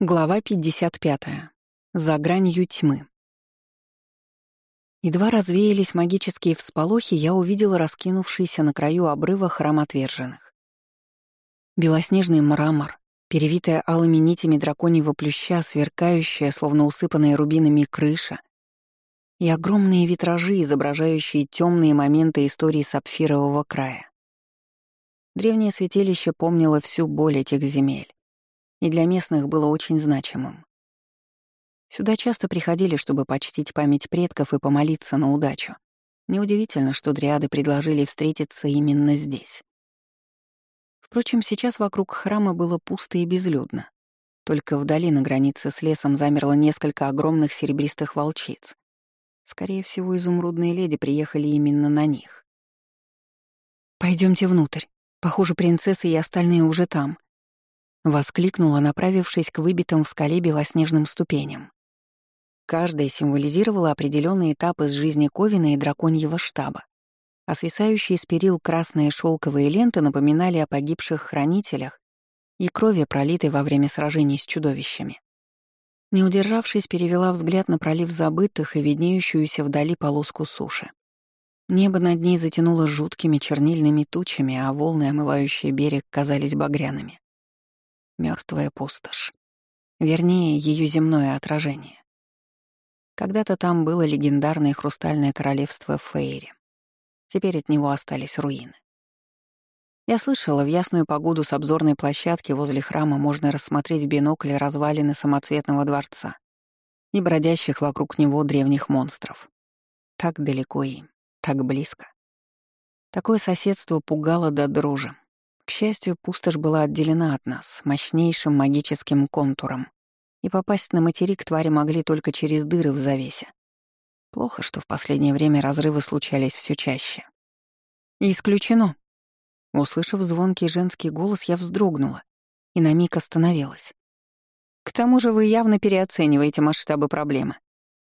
Глава 55. За гранью тьмы. Едва развеялись магические всполохи, я увидела раскинувшийся на краю обрыва храм отверженных. Белоснежный мрамор, перевитая алыми нитями драконьего плюща, сверкающая, словно усыпанная рубинами крыша, и огромные витражи, изображающие темные моменты истории сапфирового края. Древнее святилище помнило всю боль этих земель и для местных было очень значимым. Сюда часто приходили, чтобы почтить память предков и помолиться на удачу. Неудивительно, что дриады предложили встретиться именно здесь. Впрочем, сейчас вокруг храма было пусто и безлюдно. Только вдали на границе с лесом замерло несколько огромных серебристых волчиц. Скорее всего, изумрудные леди приехали именно на них. Пойдемте внутрь. Похоже, принцесса и остальные уже там. Воскликнула, направившись к выбитым в скале белоснежным ступеням. Каждая символизировала определенный этап из жизни Ковина и драконьего штаба, а свисающие с перил красные шелковые ленты напоминали о погибших хранителях и крови, пролитой во время сражений с чудовищами. Не удержавшись, перевела взгляд на пролив забытых и виднеющуюся вдали полоску суши. Небо над ней затянуло жуткими чернильными тучами, а волны, омывающие берег, казались багряными. Мертвая пустошь. Вернее, ее земное отражение. Когда-то там было легендарное хрустальное королевство Фейри. Теперь от него остались руины. Я слышала, в ясную погоду с обзорной площадки возле храма можно рассмотреть в бинокле развалины самоцветного дворца и бродящих вокруг него древних монстров. Так далеко и так близко. Такое соседство пугало до дрожи, к счастью, пустошь была отделена от нас мощнейшим магическим контуром, и попасть на материк твари могли только через дыры в завесе. Плохо, что в последнее время разрывы случались все чаще. «Исключено». Услышав звонкий женский голос, я вздрогнула и на миг остановилась. «К тому же вы явно переоцениваете масштабы проблемы.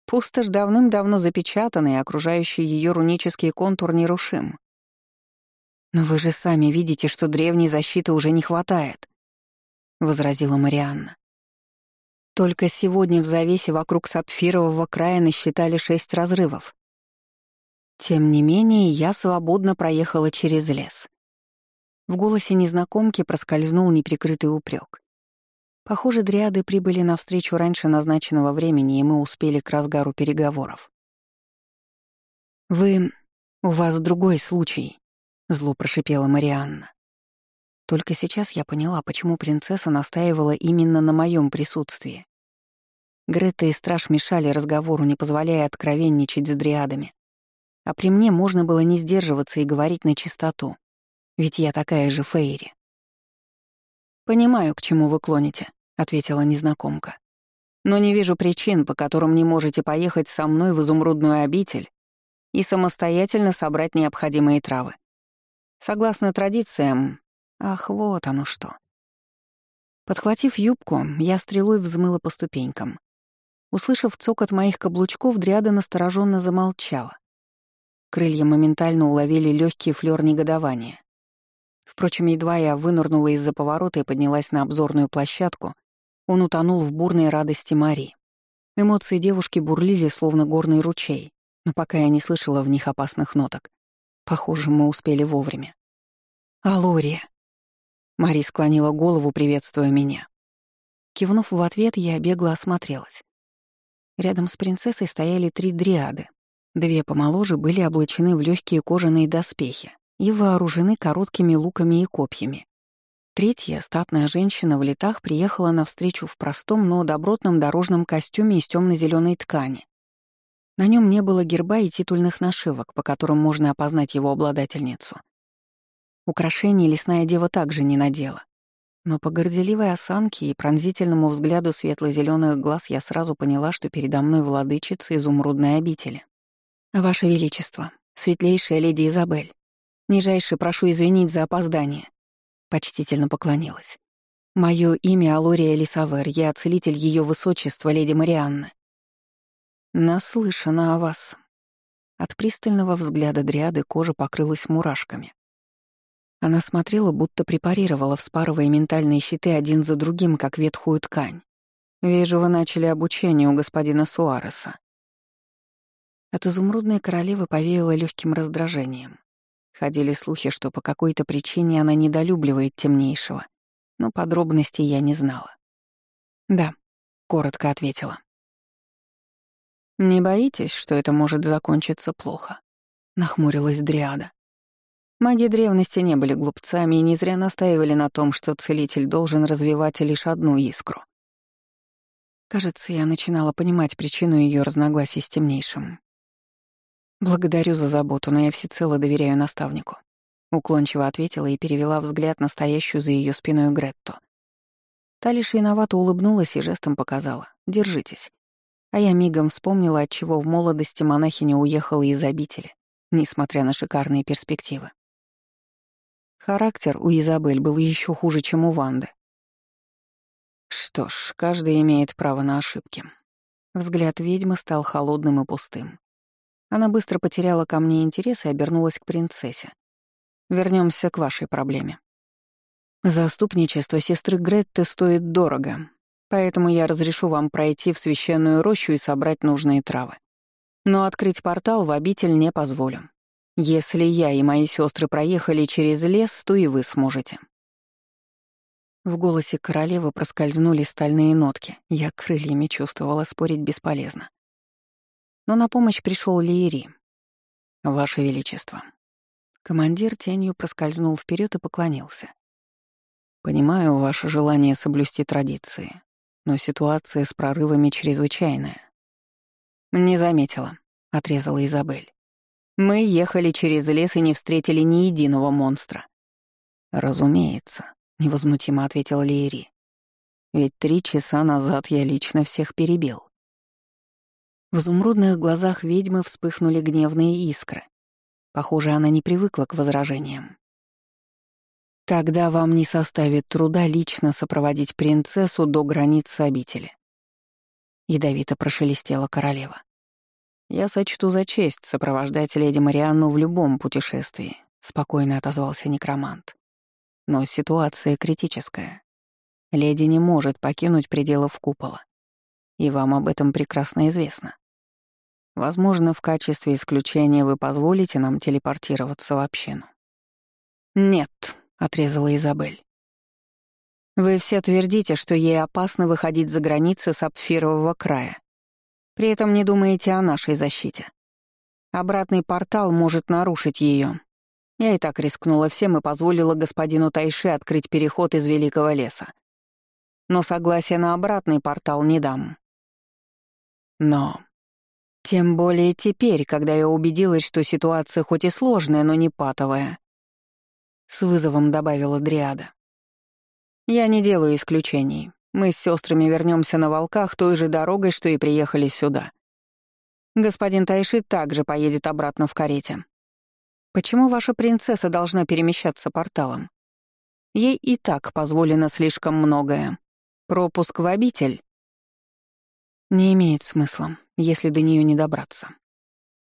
Пустошь давным-давно запечатана, и окружающий ее рунический контур нерушим. «Но вы же сами видите, что древней защиты уже не хватает», — возразила Марианна. «Только сегодня в завесе вокруг сапфирового края насчитали шесть разрывов. Тем не менее, я свободно проехала через лес». В голосе незнакомки проскользнул неприкрытый упрек. Похоже, дриады прибыли навстречу раньше назначенного времени, и мы успели к разгару переговоров. «Вы... у вас другой случай», — зло прошипела Марианна. Только сейчас я поняла, почему принцесса настаивала именно на моем присутствии. Грета и Страж мешали разговору, не позволяя откровенничать с дриадами. А при мне можно было не сдерживаться и говорить на чистоту, ведь я такая же Фейри. «Понимаю, к чему вы клоните», — ответила незнакомка. «Но не вижу причин, по которым не можете поехать со мной в изумрудную обитель и самостоятельно собрать необходимые травы. Согласно традициям... Ах, вот оно что. Подхватив юбку, я стрелой взмыла по ступенькам. Услышав цокот моих каблучков, Дриада настороженно замолчала. Крылья моментально уловили легкий флёр негодования. Впрочем, едва я вынырнула из-за поворота и поднялась на обзорную площадку, он утонул в бурной радости Мари. Эмоции девушки бурлили, словно горный ручей, но пока я не слышала в них опасных ноток. Похоже, мы успели вовремя. «Алория!» Мари склонила голову, приветствуя меня. Кивнув в ответ, я бегло осмотрелась. Рядом с принцессой стояли три дриады. Две помоложе были облачены в легкие кожаные доспехи и вооружены короткими луками и копьями. Третья, статная женщина в летах, приехала навстречу в простом, но добротном дорожном костюме из темно зеленой ткани. На нем не было герба и титульных нашивок, по которым можно опознать его обладательницу. Украшений лесная дева также не надела. Но по горделивой осанке и пронзительному взгляду светло зеленых глаз я сразу поняла, что передо мной владычица изумрудной обители. «Ваше Величество, светлейшая леди Изабель, нижайше прошу извинить за опоздание», — почтительно поклонилась. «Мое имя Алория Лисавер, я целитель Ее Высочества, леди Марианны. «Наслышана о вас». От пристального взгляда дриады кожа покрылась мурашками. Она смотрела, будто препарировала, вспарывая ментальные щиты один за другим, как ветхую ткань. «Вижу, вы начали обучение у господина Суареса». От изумрудной королевы повеяло легким раздражением. Ходили слухи, что по какой-то причине она недолюбливает темнейшего, но подробностей я не знала. «Да», — коротко ответила. «Не боитесь, что это может закончиться плохо?» — нахмурилась Дриада. Маги древности не были глупцами и не зря настаивали на том, что целитель должен развивать лишь одну искру. Кажется, я начинала понимать причину ее разногласий с темнейшим. «Благодарю за заботу, но я всецело доверяю наставнику», — уклончиво ответила и перевела взгляд на стоящую за ее спиной Гретту. Та лишь виновато улыбнулась и жестом показала «Держитесь». А я мигом вспомнила, отчего в молодости монахиня уехала из обители, несмотря на шикарные перспективы. Характер у Изабель был еще хуже, чем у Ванды. Что ж, каждый имеет право на ошибки. Взгляд ведьмы стал холодным и пустым. Она быстро потеряла ко мне интерес и обернулась к принцессе. Вернемся к вашей проблеме. Заступничество сестры Гретты стоит дорого, поэтому я разрешу вам пройти в священную рощу и собрать нужные травы. Но открыть портал в обитель не позволю. Если я и мои сестры проехали через лес, то и вы сможете. В голосе королевы проскользнули стальные нотки. Я крыльями чувствовала, спорить бесполезно. Но на помощь пришел Лиери. «Ваше Величество». Командир тенью проскользнул вперед и поклонился. «Понимаю ваше желание соблюсти традиции, но ситуация с прорывами чрезвычайная». «Не заметила», — отрезала Изабель. «Мы ехали через лес и не встретили ни единого монстра». «Разумеется», — невозмутимо ответил Лиери. «Ведь три часа назад я лично всех перебил». В изумрудных глазах ведьмы вспыхнули гневные искры. Похоже, она не привыкла к возражениям. «Тогда вам не составит труда лично сопроводить принцессу до границы обители». Ядовито прошелестела королева. «Я сочту за честь сопровождать леди Марианну в любом путешествии», — спокойно отозвался некромант. «Но ситуация критическая. Леди не может покинуть пределов купола. И вам об этом прекрасно известно. Возможно, в качестве исключения вы позволите нам телепортироваться в общину». «Нет», — отрезала Изабель. «Вы все твердите, что ей опасно выходить за границы сапфирового края. При этом не думаете о нашей защите. Обратный портал может нарушить ее. Я и так рискнула всем и позволила господину Тайши открыть переход из Великого леса. Но согласия на обратный портал не дам. Но тем более теперь, когда я убедилась, что ситуация хоть и сложная, но не патовая. С вызовом добавила Дриада. Я не делаю исключений. Мы с сестрами вернемся на волках той же дорогой, что и приехали сюда. Господин Тайши также поедет обратно в карете. Почему ваша принцесса должна перемещаться порталом? Ей и так позволено слишком многое. Пропуск в обитель не имеет смысла если до нее не добраться.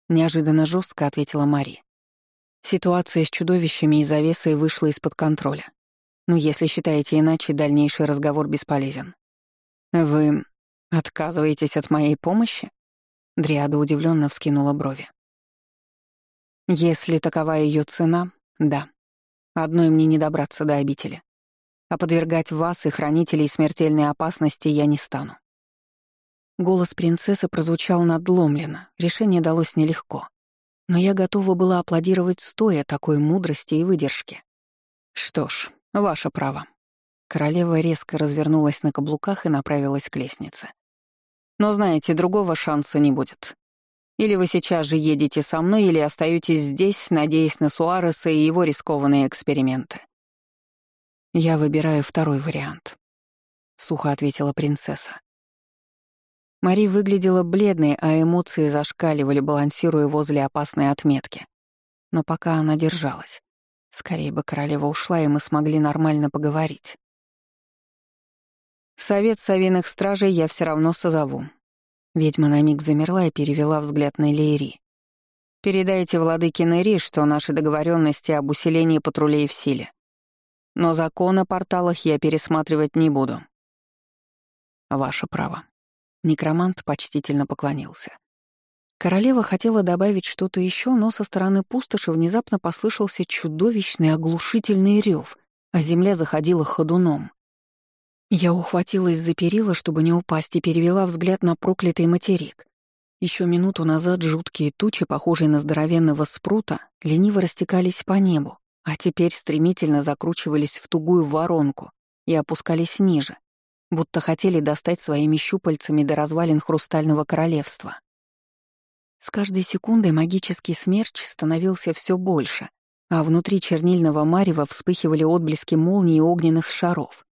Неожиданно жестко ответила Мари. Ситуация с чудовищами и завесой вышла из-под контроля. Но если считаете иначе, дальнейший разговор бесполезен. Вы отказываетесь от моей помощи? Дриада удивленно вскинула брови. Если такова ее цена, да. Одной мне не добраться до обители. А подвергать вас и хранителей смертельной опасности я не стану. Голос принцессы прозвучал надломленно, решение далось нелегко. Но я готова была аплодировать стоя такой мудрости и выдержки. Что ж, ваше право. Королева резко развернулась на каблуках и направилась к лестнице. Но знаете, другого шанса не будет. Или вы сейчас же едете со мной, или остаетесь здесь, надеясь на Суареса и его рискованные эксперименты. Я выбираю второй вариант, сухо ответила принцесса. Мари выглядела бледной, а эмоции зашкаливали, балансируя возле опасной отметки. Но пока она держалась. Скорее бы королева ушла, и мы смогли нормально поговорить. Совет совиных стражей я все равно созову. Ведьма на миг замерла и перевела взгляд на Лейри. Передайте владыке Нэри, что наши договоренности об усилении патрулей в силе. Но закон о порталах я пересматривать не буду. Ваше право. Некромант почтительно поклонился. Королева хотела добавить что-то еще, но со стороны пустоши внезапно послышался чудовищный оглушительный рев, а земля заходила ходуном. Я ухватилась за перила, чтобы не упасть, и перевела взгляд на проклятый материк. Еще минуту назад жуткие тучи, похожие на здоровенного спрута, лениво растекались по небу, а теперь стремительно закручивались в тугую воронку и опускались ниже, будто хотели достать своими щупальцами до развалин хрустального королевства. С каждой секундой магический смерч становился все больше, а внутри чернильного марева вспыхивали отблески молний и огненных шаров.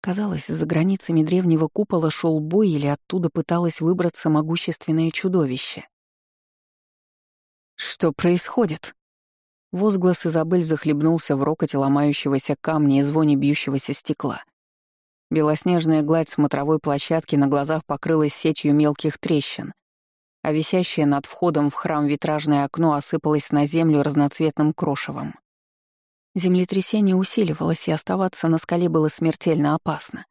Казалось, за границами древнего купола шел бой или оттуда пыталось выбраться могущественное чудовище. «Что происходит?» Возглас Изабель захлебнулся в рокоте ломающегося камня и звоне бьющегося стекла. Белоснежная гладь смотровой площадки на глазах покрылась сетью мелких трещин, а висящее над входом в храм витражное окно осыпалось на землю разноцветным крошевом. Землетрясение усиливалось, и оставаться на скале было смертельно опасно.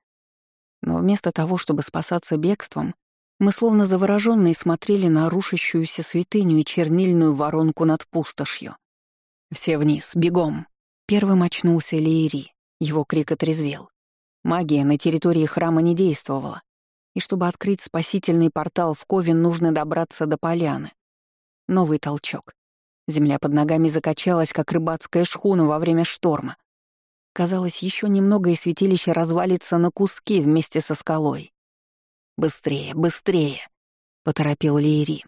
Но вместо того, чтобы спасаться бегством, мы словно заворожённые смотрели на рушащуюся святыню и чернильную воронку над пустошью. «Все вниз, бегом!» Первым очнулся Лиери, его крик отрезвел. Магия на территории храма не действовала, и чтобы открыть спасительный портал в Ковен, нужно добраться до поляны. Новый толчок. Земля под ногами закачалась, как рыбацкая шхуна во время шторма. Казалось, еще немного, и святилище развалится на куски вместе со скалой. «Быстрее, быстрее!» — поторопил Лиери.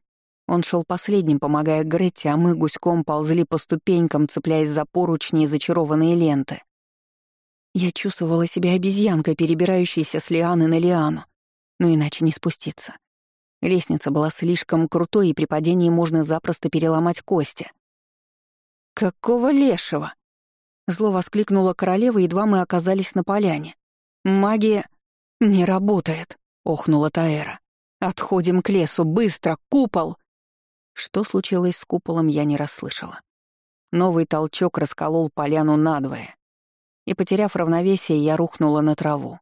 Он шел последним, помогая Гретте, а мы гуськом ползли по ступенькам, цепляясь за поручни и зачарованные ленты. Я чувствовала себя обезьянкой, перебирающейся с лианы на лиану, но иначе не спуститься. Лестница была слишком крутой, и при падении можно запросто переломать кости. «Какого лешего?» Зло воскликнула королева, едва мы оказались на поляне. «Магия не работает», — охнула Таэра. «Отходим к лесу, быстро, купол!» Что случилось с куполом, я не расслышала. Новый толчок расколол поляну надвое. И, потеряв равновесие, я рухнула на траву.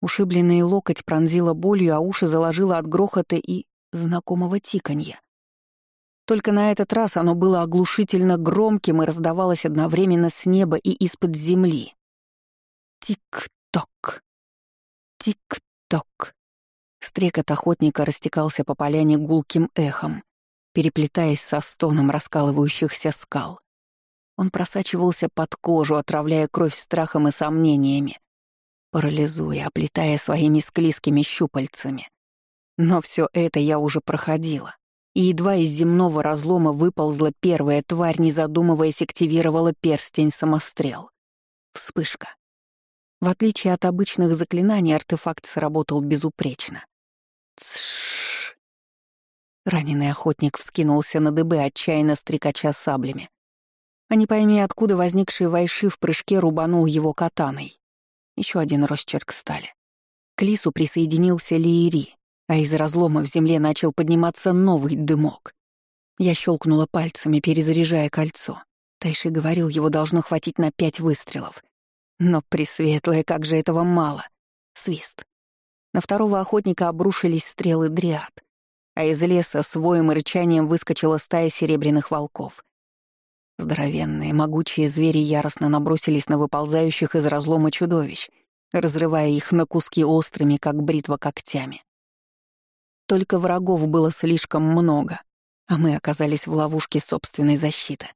Ушибленный локоть пронзила болью, а уши заложило от грохота и знакомого тиканья. Только на этот раз оно было оглушительно громким и раздавалось одновременно с неба и из-под земли. Тик-ток. Тик-ток. Стрекот охотника растекался по поляне гулким эхом, переплетаясь со стоном раскалывающихся скал. Он просачивался под кожу, отравляя кровь страхом и сомнениями, парализуя, оплетая своими склизкими щупальцами. Но все это я уже проходила. И едва из земного разлома выползла первая тварь, не задумываясь, активировала перстень самострел. Вспышка. В отличие от обычных заклинаний, артефакт сработал безупречно. Тсш. Раненый охотник вскинулся на дыбы, отчаянно стрекача саблями. А не пойми, откуда возникший Вайши в прыжке рубанул его катаной. Еще один росчерк стали. К лису присоединился Лиери, а из разлома в земле начал подниматься новый дымок. Я щелкнула пальцами, перезаряжая кольцо. Тайши говорил, его должно хватить на пять выстрелов. Но, пресветлое, как же этого мало. Свист. На второго охотника обрушились стрелы дриад, а из леса с воем и рычанием выскочила стая серебряных волков. Здоровенные, могучие звери яростно набросились на выползающих из разлома чудовищ, разрывая их на куски острыми, как бритва, когтями. Только врагов было слишком много, а мы оказались в ловушке собственной защиты.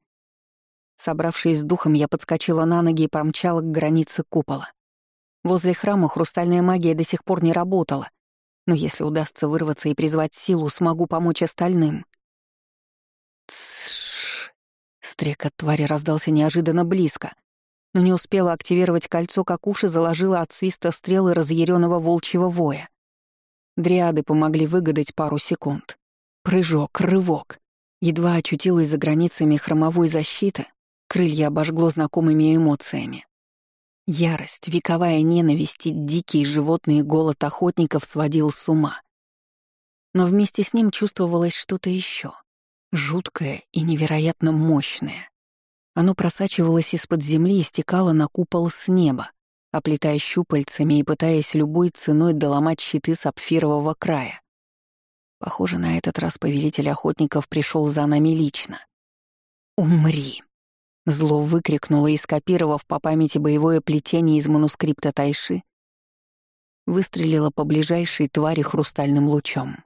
Собравшись с духом, я подскочила на ноги и промчала к границе купола. Возле храма хрустальная магия до сих пор не работала, но если удастся вырваться и призвать силу, смогу помочь остальным. Стрекот твари раздался неожиданно близко, но не успела активировать кольцо, как уши заложила от свиста стрелы разъяренного волчьего воя. Дриады помогли выгадать пару секунд. Прыжок, рывок. Едва очутилась за границами хромовой защиты, крылья обожгло знакомыми эмоциями. Ярость, вековая ненависть и дикий животный голод охотников сводил с ума. Но вместе с ним чувствовалось что-то еще жуткое и невероятно мощное. Оно просачивалось из-под земли и стекало на купол с неба, оплетая щупальцами и пытаясь любой ценой доломать щиты сапфирового края. Похоже, на этот раз повелитель охотников пришел за нами лично. «Умри!» Зло выкрикнуло и, скопировав по памяти боевое плетение из манускрипта Тайши, выстрелила по ближайшей твари хрустальным лучом.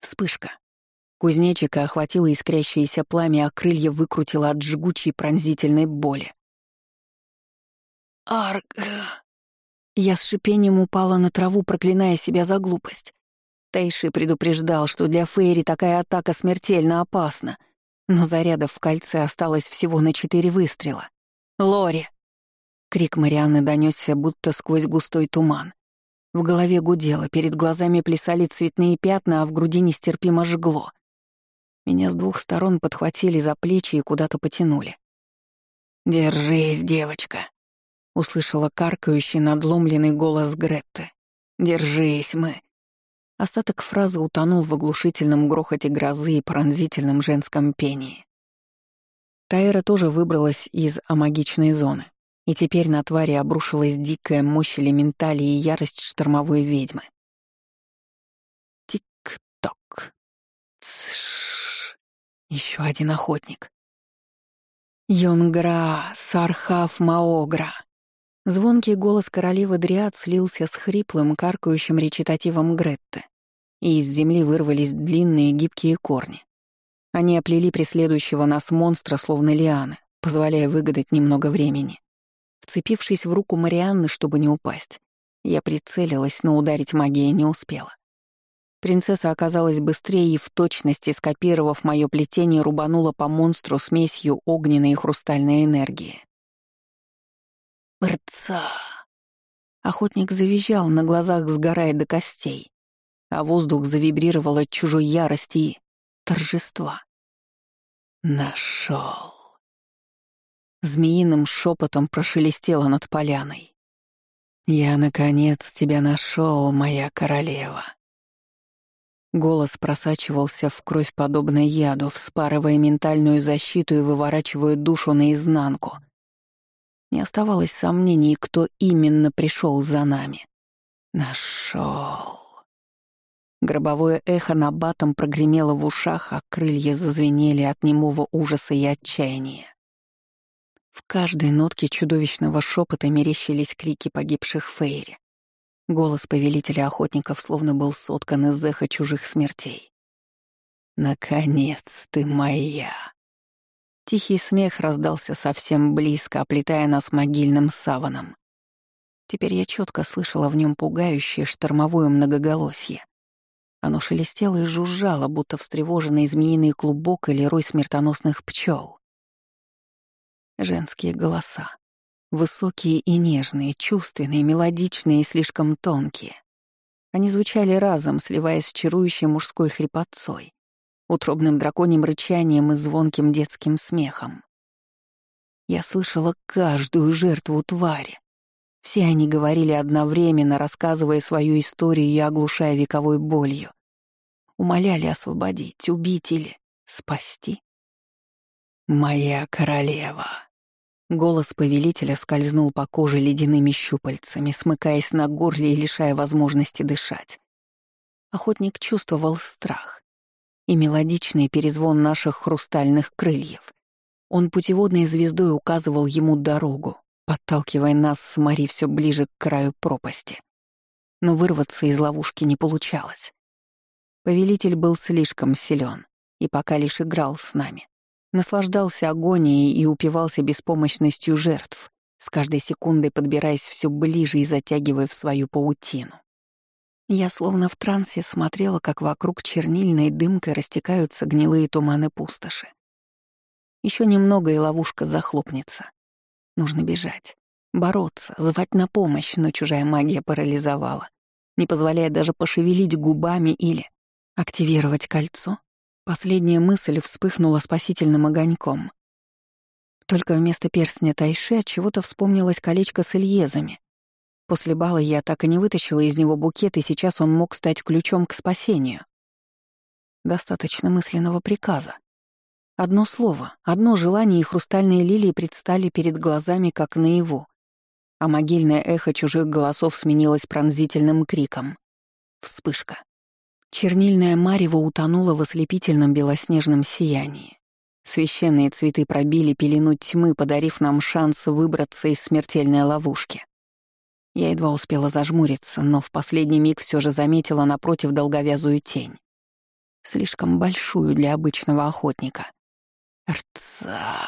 Вспышка. Кузнечика охватило искрящееся пламя, а крылья выкрутило от жгучей пронзительной боли. «Арг...» Я с шипением упала на траву, проклиная себя за глупость. Тайши предупреждал, что для Фейри такая атака смертельно опасна, но зарядов в кольце осталось всего на четыре выстрела. «Лори!» Крик Марианны донесся, будто сквозь густой туман. В голове гудело, перед глазами плясали цветные пятна, а в груди нестерпимо жгло. Меня с двух сторон подхватили за плечи и куда-то потянули. «Держись, девочка!» — услышала каркающий надломленный голос Гретты. «Держись, мы!» Остаток фразы утонул в оглушительном грохоте грозы и пронзительном женском пении. Тайра тоже выбралась из амагичной зоны, и теперь на твари обрушилась дикая мощь элементали и ярость штормовой ведьмы. Тик-ток. Еще один охотник. Йонгра, Сархав Маогра. Звонкий голос королевы Дриад слился с хриплым, каркающим речитативом Гретты, и из земли вырвались длинные гибкие корни. Они оплели преследующего нас монстра, словно лианы, позволяя выгадать немного времени. Вцепившись в руку Марианны, чтобы не упасть, я прицелилась, но ударить магия не успела. Принцесса оказалась быстрее и в точности, скопировав мое плетение, рубанула по монстру смесью огненной и хрустальной энергии. Рца! Охотник завизжал, на глазах сгорая до костей, а воздух завибрировал от чужой ярости и торжества. Нашел. Змеиным шепотом прошелестело над поляной. «Я, наконец, тебя нашел, моя королева». Голос просачивался в кровь подобно яду, вспарывая ментальную защиту и выворачивая душу наизнанку — не оставалось сомнений, кто именно пришел за нами. Нашел. Гробовое эхо на батом прогремело в ушах, а крылья зазвенели от немого ужаса и отчаяния. В каждой нотке чудовищного шепота мерещились крики погибших Фейри. Голос повелителя охотников словно был соткан из эха чужих смертей. «Наконец ты моя!» Тихий смех раздался совсем близко, оплетая нас могильным саваном. Теперь я четко слышала в нем пугающее штормовое многоголосье. Оно шелестело и жужжало, будто встревоженный змеиный клубок или рой смертоносных пчел. Женские голоса. Высокие и нежные, чувственные, мелодичные и слишком тонкие. Они звучали разом, сливаясь с чарующей мужской хрипотцой утробным драконьим рычанием и звонким детским смехом. Я слышала каждую жертву твари. Все они говорили одновременно, рассказывая свою историю и оглушая вековой болью. Умоляли освободить, убить или спасти. «Моя королева!» Голос повелителя скользнул по коже ледяными щупальцами, смыкаясь на горле и лишая возможности дышать. Охотник чувствовал страх и мелодичный перезвон наших хрустальных крыльев. Он путеводной звездой указывал ему дорогу, подталкивая нас с Мари все ближе к краю пропасти. Но вырваться из ловушки не получалось. Повелитель был слишком силен и пока лишь играл с нами. Наслаждался агонией и упивался беспомощностью жертв, с каждой секундой подбираясь все ближе и затягивая в свою паутину. Я словно в трансе смотрела, как вокруг чернильной дымкой растекаются гнилые туманы пустоши. Еще немного, и ловушка захлопнется. Нужно бежать, бороться, звать на помощь, но чужая магия парализовала, не позволяя даже пошевелить губами или активировать кольцо. Последняя мысль вспыхнула спасительным огоньком. Только вместо перстня Тайши от чего-то вспомнилось колечко с Ильезами, После бала я так и не вытащила из него букет, и сейчас он мог стать ключом к спасению. Достаточно мысленного приказа. Одно слово, одно желание, и хрустальные лилии предстали перед глазами, как наяву. а могильное эхо чужих голосов сменилось пронзительным криком. Вспышка. Чернильная марево утонула в ослепительном белоснежном сиянии. Священные цветы пробили пелену тьмы, подарив нам шанс выбраться из смертельной ловушки. Я едва успела зажмуриться, но в последний миг все же заметила напротив долговязую тень. Слишком большую для обычного охотника. Рца!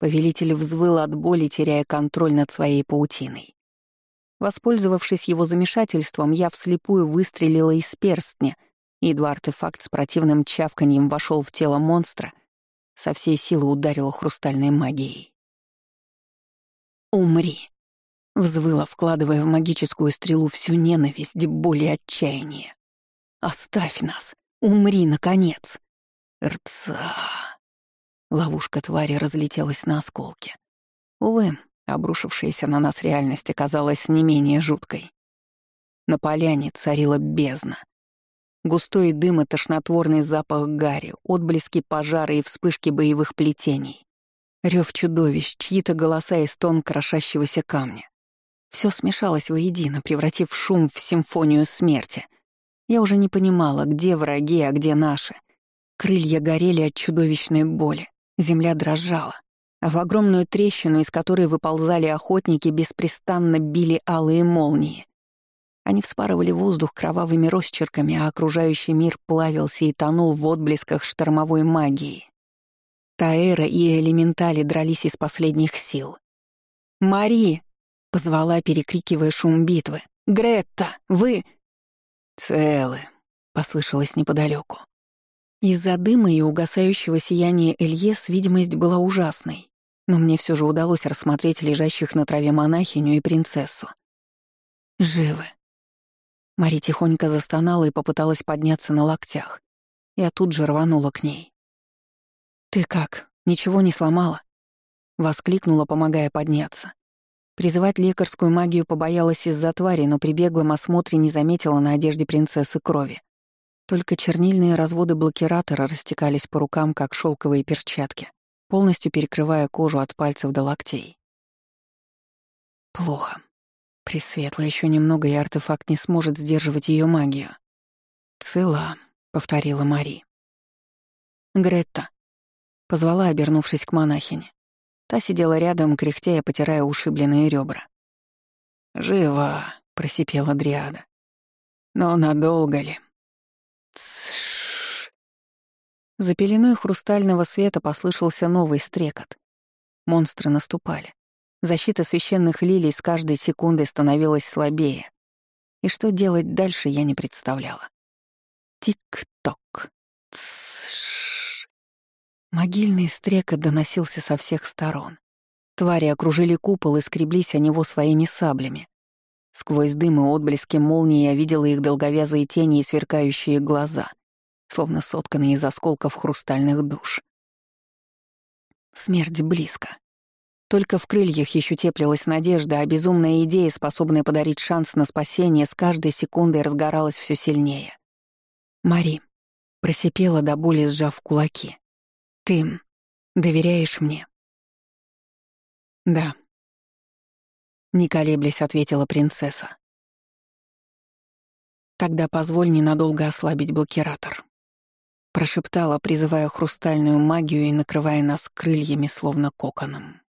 Повелитель взвыл от боли, теряя контроль над своей паутиной. Воспользовавшись его замешательством, я вслепую выстрелила из перстня, и едва артефакт с противным чавканьем вошел в тело монстра, со всей силы ударила хрустальной магией. «Умри!» — взвыла, вкладывая в магическую стрелу всю ненависть, боль и отчаяние. «Оставь нас! Умри, наконец!» «Рца!» Ловушка твари разлетелась на осколки. Увы, Обрушившаяся на нас реальность оказалась не менее жуткой. На поляне царила бездна. Густой дым и тошнотворный запах гари, отблески пожара и вспышки боевых плетений. Рев чудовищ, чьи-то голоса и стон крошащегося камня. Все смешалось воедино, превратив шум в симфонию смерти. Я уже не понимала, где враги, а где наши. Крылья горели от чудовищной боли, земля дрожала в огромную трещину, из которой выползали охотники, беспрестанно били алые молнии. Они вспарывали воздух кровавыми росчерками, а окружающий мир плавился и тонул в отблесках штормовой магии. Таэра и элементали дрались из последних сил. «Мари!» — позвала, перекрикивая шум битвы. «Гретта, вы...» «Целы», — послышалось неподалеку. Из-за дыма и угасающего сияния Эльес видимость была ужасной но мне все же удалось рассмотреть лежащих на траве монахиню и принцессу. Живы. Мари тихонько застонала и попыталась подняться на локтях. Я тут же рванула к ней. «Ты как? Ничего не сломала?» Воскликнула, помогая подняться. Призывать лекарскую магию побоялась из-за твари, но при беглом осмотре не заметила на одежде принцессы крови. Только чернильные разводы блокиратора растекались по рукам, как шелковые перчатки полностью перекрывая кожу от пальцев до локтей. Плохо. Пресветло еще немного, и артефакт не сможет сдерживать ее магию. «Цела», — повторила Мари. «Гретта», — позвала, обернувшись к монахине. Та сидела рядом, кряхтя и потирая ушибленные ребра. «Жива», — просипела Дриада. «Но надолго ли?» За пеленой хрустального света послышался новый стрекот. Монстры наступали. Защита священных лилий с каждой секундой становилась слабее. И что делать дальше, я не представляла. Тик-ток. Могильный стрекот доносился со всех сторон. Твари окружили купол и скреблись о него своими саблями. Сквозь дым и отблески молнии я видела их долговязые тени и сверкающие глаза — словно сотканный из осколков хрустальных душ. Смерть близко. Только в крыльях еще теплилась надежда, а безумная идея, способная подарить шанс на спасение, с каждой секундой разгоралась все сильнее. «Мари», — просипела до боли, сжав кулаки, — «ты доверяешь мне?» «Да», — не колеблясь ответила принцесса. «Тогда позволь ненадолго ослабить блокиратор» прошептала, призывая хрустальную магию и накрывая нас крыльями, словно коконом.